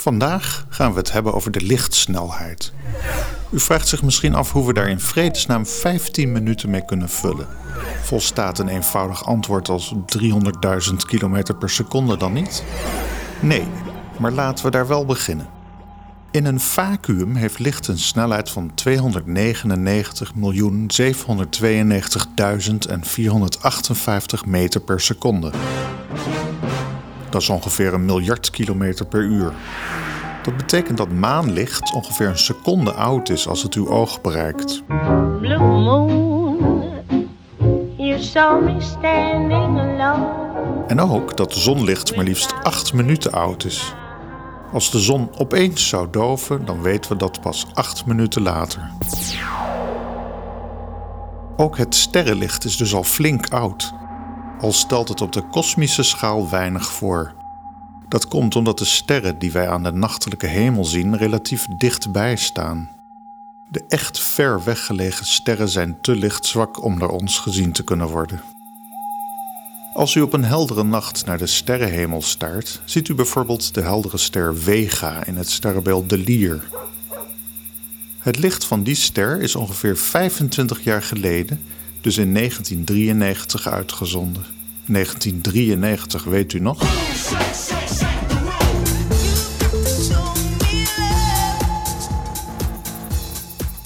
Vandaag gaan we het hebben over de lichtsnelheid. U vraagt zich misschien af hoe we daar in vredesnaam 15 minuten mee kunnen vullen. Volstaat een eenvoudig antwoord als 300.000 km per seconde dan niet? Nee, maar laten we daar wel beginnen. In een vacuüm heeft licht een snelheid van 299.792.458 meter per seconde. Dat is ongeveer een miljard kilometer per uur. Dat betekent dat maanlicht ongeveer een seconde oud is als het uw oog bereikt. Blue moon, you saw me standing alone. En ook dat zonlicht maar liefst 8 minuten oud is. Als de zon opeens zou doven, dan weten we dat pas 8 minuten later. Ook het sterrenlicht is dus al flink oud, al stelt het op de kosmische schaal weinig voor. Dat komt omdat de sterren die wij aan de nachtelijke hemel zien relatief dichtbij staan. De echt ver weggelegen sterren zijn te lichtzwak om door ons gezien te kunnen worden. Als u op een heldere nacht naar de sterrenhemel staart, ziet u bijvoorbeeld de heldere ster Vega in het sterrenbeeld de Lier. Het licht van die ster is ongeveer 25 jaar geleden, dus in 1993, uitgezonden. 1993, weet u nog?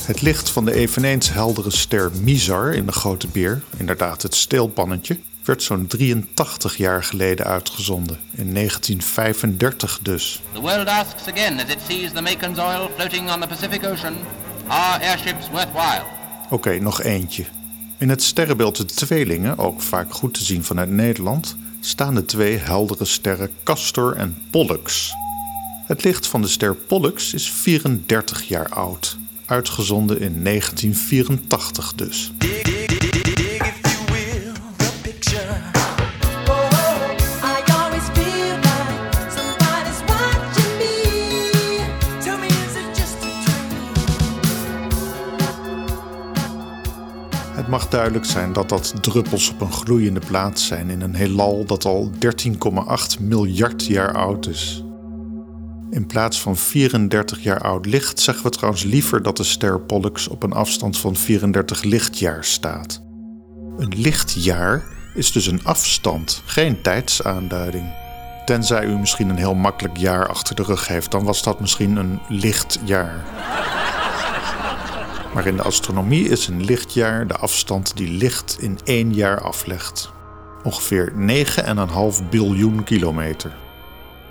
Het licht van de eveneens heldere ster Mizar in de Grote Beer, inderdaad het steelpannetje, werd zo'n 83 jaar geleden uitgezonden. In 1935 dus. The world asks again as it sees the Macon's oil floating on the Pacific Ocean, are airships worthwhile? Oké, nog eentje. In het sterrenbeeld de tweelingen, ook vaak goed te zien vanuit Nederland, staan de twee heldere sterren Castor en Pollux. Het licht van de ster Pollux is 34 jaar oud, uitgezonden in 1984 dus. Duidelijk zijn dat dat druppels op een gloeiende plaats zijn in een heelal dat al 13,8 miljard jaar oud is. In plaats van 34 jaar oud licht zeggen we trouwens liever dat de ster Pollux op een afstand van 34 lichtjaar staat. Een lichtjaar is dus een afstand, geen tijdsaanduiding. Tenzij u misschien een heel makkelijk jaar achter de rug heeft, dan was dat misschien een lichtjaar. Maar in de astronomie is een lichtjaar de afstand die licht in één jaar aflegt. Ongeveer 9,5 biljoen kilometer.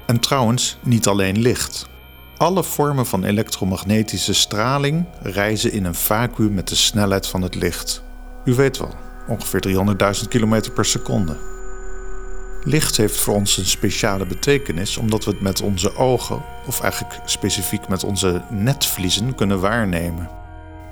En trouwens, niet alleen licht. Alle vormen van elektromagnetische straling reizen in een vacuüm met de snelheid van het licht. U weet wel, ongeveer 300.000 km per seconde. Licht heeft voor ons een speciale betekenis omdat we het met onze ogen, of eigenlijk specifiek met onze netvliezen, kunnen waarnemen.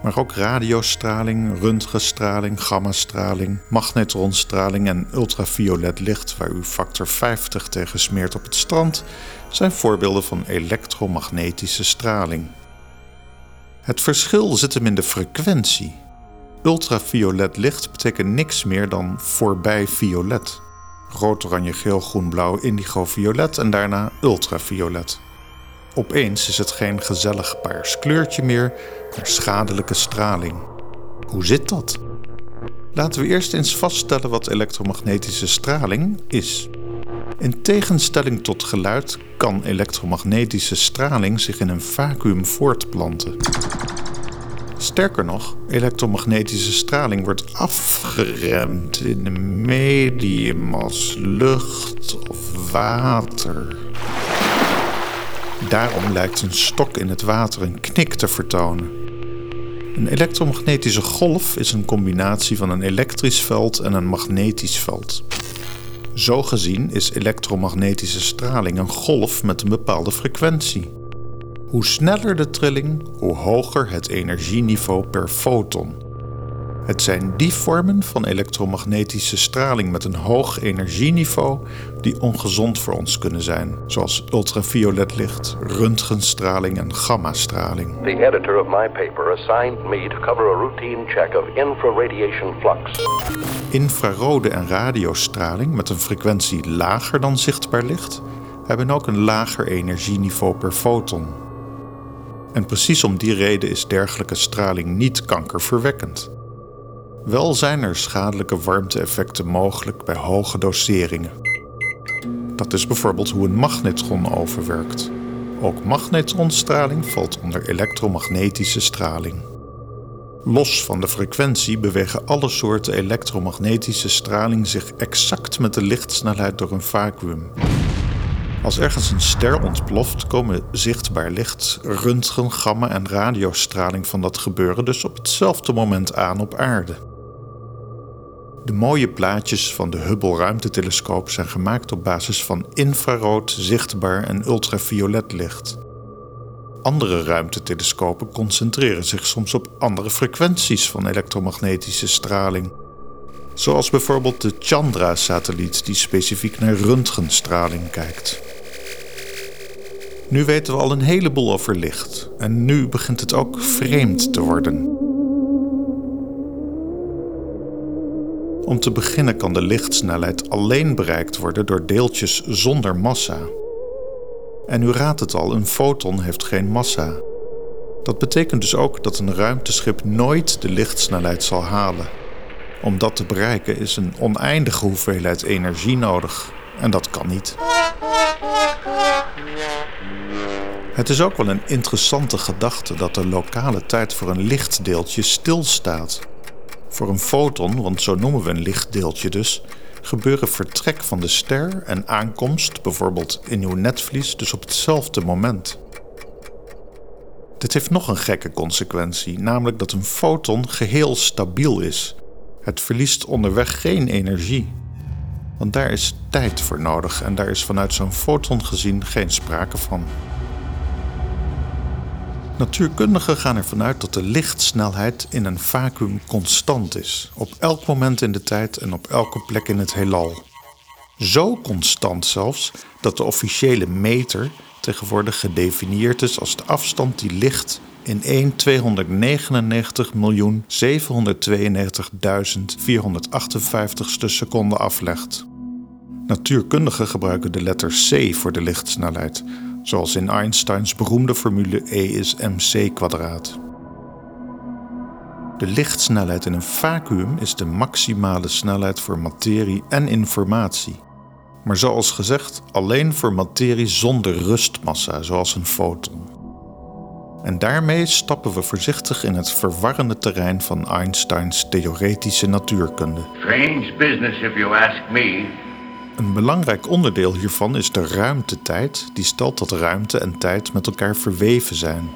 Maar ook radiostraling, röntgenstraling, gammastraling, magnetronstraling en ultraviolet licht, waar u factor 50 tegen smeert op het strand, zijn voorbeelden van elektromagnetische straling. Het verschil zit hem in de frequentie. Ultraviolet licht betekent niks meer dan voorbij violet. Rood, oranje, geel, groen, blauw, indigo, violet en daarna ultraviolet. Opeens is het geen gezellig paars kleurtje meer, maar schadelijke straling. Hoe zit dat? Laten we eerst eens vaststellen wat elektromagnetische straling is. In tegenstelling tot geluid kan elektromagnetische straling zich in een vacuüm voortplanten. Sterker nog, elektromagnetische straling wordt afgeremd in een medium als lucht of water. Daarom lijkt een stok in het water een knik te vertonen. Een elektromagnetische golf is een combinatie van een elektrisch veld en een magnetisch veld. Zo gezien is elektromagnetische straling een golf met een bepaalde frequentie. Hoe sneller de trilling, hoe hoger het energieniveau per foton. Het zijn die vormen van elektromagnetische straling met een hoog energieniveau die ongezond voor ons kunnen zijn, zoals ultraviolet licht, röntgenstraling en gammastraling. The editor of my paper assigned me to cover a routine check of infraradiation flux. Infrarode en radiostraling met een frequentie lager dan zichtbaar licht hebben ook een lager energieniveau per foton. En precies om die reden is dergelijke straling niet kankerverwekkend. Wel zijn er schadelijke warmte-effecten mogelijk bij hoge doseringen. Dat is bijvoorbeeld hoe een magnetron overwerkt. Ook magnetronstraling valt onder elektromagnetische straling. Los van de frequentie bewegen alle soorten elektromagnetische straling zich exact met de lichtsnelheid door een vacuüm. Als ergens een ster ontploft, komen zichtbaar licht, röntgen, gamma en radiostraling van dat gebeuren dus op hetzelfde moment aan op aarde. De mooie plaatjes van de Hubble ruimtetelescoop zijn gemaakt op basis van infrarood, zichtbaar en ultraviolet licht. Andere ruimtetelescopen concentreren zich soms op andere frequenties van elektromagnetische straling. Zoals bijvoorbeeld de Chandra-satelliet die specifiek naar röntgenstraling kijkt. Nu weten we al een heleboel over licht en nu begint het ook vreemd te worden. Om te beginnen kan de lichtsnelheid alleen bereikt worden door deeltjes zonder massa. En u raadt het al, een foton heeft geen massa. Dat betekent dus ook dat een ruimteschip nooit de lichtsnelheid zal halen. Om dat te bereiken is een oneindige hoeveelheid energie nodig. En dat kan niet. Het is ook wel een interessante gedachte dat de lokale tijd voor een lichtdeeltje stilstaat. Voor een foton, want zo noemen we een lichtdeeltje dus, gebeuren vertrek van de ster en aankomst, bijvoorbeeld in uw netvlies, dus op hetzelfde moment. Dit heeft nog een gekke consequentie, namelijk dat een foton geheel stabiel is. Het verliest onderweg geen energie. Want daar is tijd voor nodig en daar is vanuit zo'n foton gezien geen sprake van. Natuurkundigen gaan ervan uit dat de lichtsnelheid in een vacuüm constant is, op elk moment in de tijd en op elke plek in het heelal. Zo constant zelfs dat de officiële meter tegenwoordig gedefinieerd is als de afstand die licht in 1 299.792.458ste seconde aflegt. Natuurkundigen gebruiken de letter c voor de lichtsnelheid, zoals in Einsteins beroemde formule E is mc. De lichtsnelheid in een vacuüm is de maximale snelheid voor materie en informatie. Maar zoals gezegd, alleen voor materie zonder rustmassa, zoals een foton. En daarmee stappen we voorzichtig in het verwarrende terrein van Einsteins theoretische natuurkunde. Strange business, if you ask me. Een belangrijk onderdeel hiervan is de ruimtetijd, die stelt dat ruimte en tijd met elkaar verweven zijn.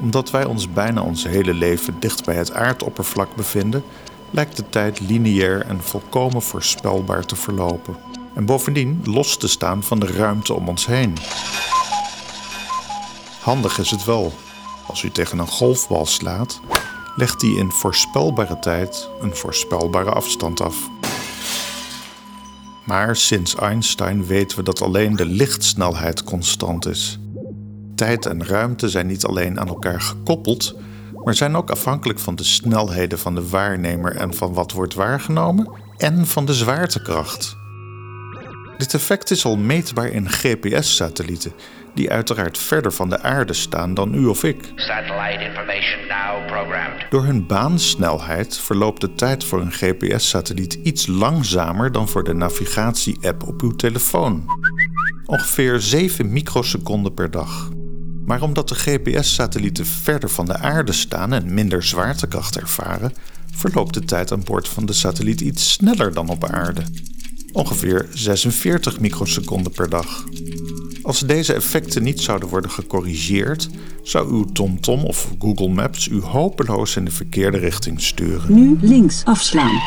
Omdat wij ons bijna ons hele leven dicht bij het aardoppervlak bevinden, lijkt de tijd lineair en volkomen voorspelbaar te verlopen. En bovendien los te staan van de ruimte om ons heen. Handig is het wel. Als u tegen een golfbal slaat, legt die in voorspelbare tijd een voorspelbare afstand af. Maar sinds Einstein weten we dat alleen de lichtsnelheid constant is. Tijd en ruimte zijn niet alleen aan elkaar gekoppeld, maar zijn ook afhankelijk van de snelheden van de waarnemer en van wat wordt waargenomen en van de zwaartekracht. Dit effect is al meetbaar in GPS-satellieten, die uiteraard verder van de aarde staan dan u of ik. Door hun baansnelheid verloopt de tijd voor een GPS-satelliet iets langzamer dan voor de navigatie-app op uw telefoon. Ongeveer 7 microseconden per dag. Maar omdat de GPS-satellieten verder van de aarde staan en minder zwaartekracht ervaren, verloopt de tijd aan boord van de satelliet iets sneller dan op aarde. Ongeveer 46 microseconden per dag. Als deze effecten niet zouden worden gecorrigeerd, zou uw TomTom of Google Maps u hopeloos in de verkeerde richting sturen. Nu links afslaan.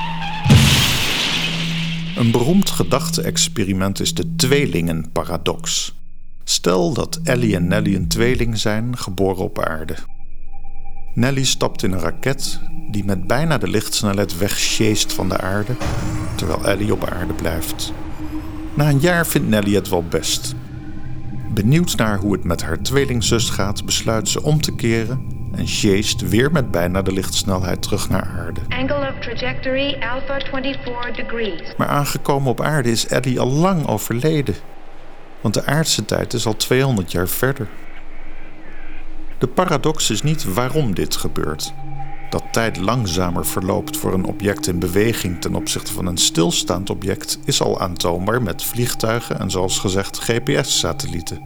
Een beroemd gedachte-experiment is de tweelingenparadox. Stel dat Ellie en Nelly een tweeling zijn, geboren op aarde. Nelly stapt in een raket die met bijna de lichtsnelheid wegsjeest van de aarde, terwijl Ellie op aarde blijft. Na een jaar vindt Nelly het wel best. Benieuwd naar hoe het met haar tweelingzus gaat, besluit ze om te keren en sjeest weer met bijna de lichtsnelheid terug naar aarde. Angle of trajectory alpha 24 degrees. Maar aangekomen op aarde is Ellie al lang overleden. Want de aardse tijd is al 200 jaar verder. De paradox is niet waarom dit gebeurt. Dat tijd langzamer verloopt voor een object in beweging ten opzichte van een stilstaand object is al aantoonbaar met vliegtuigen en zoals gezegd GPS-satellieten.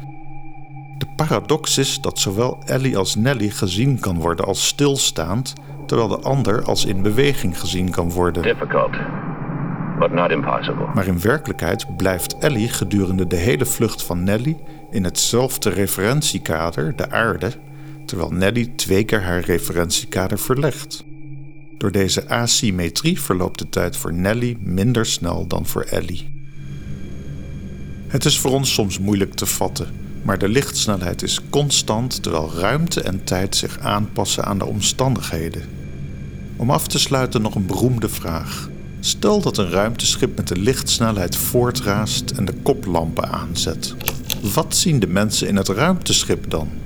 De paradox is dat zowel Ellie als Nelly gezien kan worden als stilstaand, terwijl de ander als in beweging gezien kan worden. Difficult, but not impossible. Maar in werkelijkheid blijft Ellie gedurende de hele vlucht van Nelly in hetzelfde referentiekader, de aarde, terwijl Nelly twee keer haar referentiekader verlegt. Door deze asymmetrie verloopt de tijd voor Nelly minder snel dan voor Ellie. Het is voor ons soms moeilijk te vatten, maar de lichtsnelheid is constant terwijl ruimte en tijd zich aanpassen aan de omstandigheden. Om af te sluiten nog een beroemde vraag. Stel dat een ruimteschip met de lichtsnelheid voortraast en de koplampen aanzet. Wat zien de mensen in het ruimteschip dan?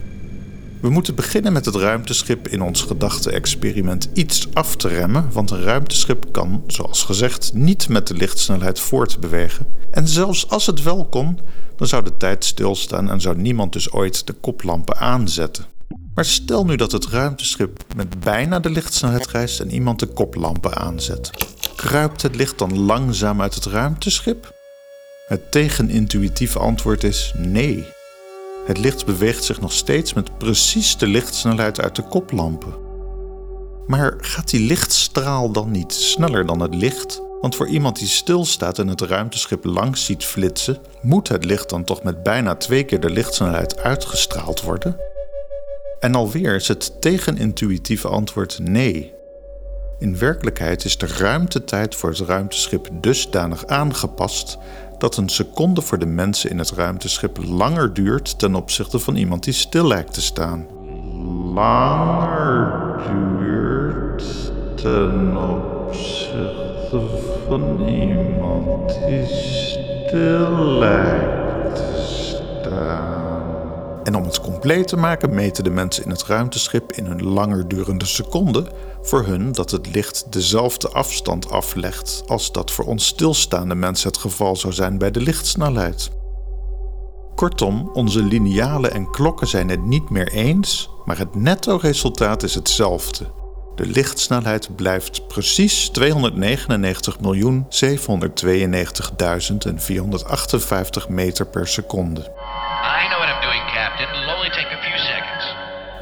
We moeten beginnen met het ruimteschip in ons gedachte-experiment iets af te remmen, want een ruimteschip kan, zoals gezegd, niet met de lichtsnelheid voortbewegen. En zelfs als het wel kon, dan zou de tijd stilstaan en zou niemand dus ooit de koplampen aanzetten. Maar stel nu dat het ruimteschip met bijna de lichtsnelheid reist en iemand de koplampen aanzet. Kruipt het licht dan langzaam uit het ruimteschip? Het tegenintuïtieve antwoord is nee. Het licht beweegt zich nog steeds met precies de lichtsnelheid uit de koplampen. Maar gaat die lichtstraal dan niet sneller dan het licht? Want voor iemand die stilstaat en het ruimteschip langs ziet flitsen, moet het licht dan toch met bijna twee keer de lichtsnelheid uitgestraald worden? En alweer is het tegenintuïtieve antwoord nee. In werkelijkheid is de ruimtetijd voor het ruimteschip dusdanig aangepast dat een seconde voor de mensen in het ruimteschip langer duurt ten opzichte van iemand die stil lijkt te staan. Langer duurt ten opzichte van iemand die stil lijkt te staan. En om het compleet te maken meten de mensen in het ruimteschip in een langer durende seconde voor hun dat het licht dezelfde afstand aflegt als dat voor ons stilstaande mensen het geval zou zijn bij de lichtsnelheid. Kortom, onze linealen en klokken zijn het niet meer eens, maar het netto-resultaat is hetzelfde. De lichtsnelheid blijft precies 299.792.458 meter per seconde.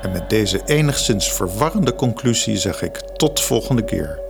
En met deze enigszins verwarrende conclusie zeg ik tot volgende keer.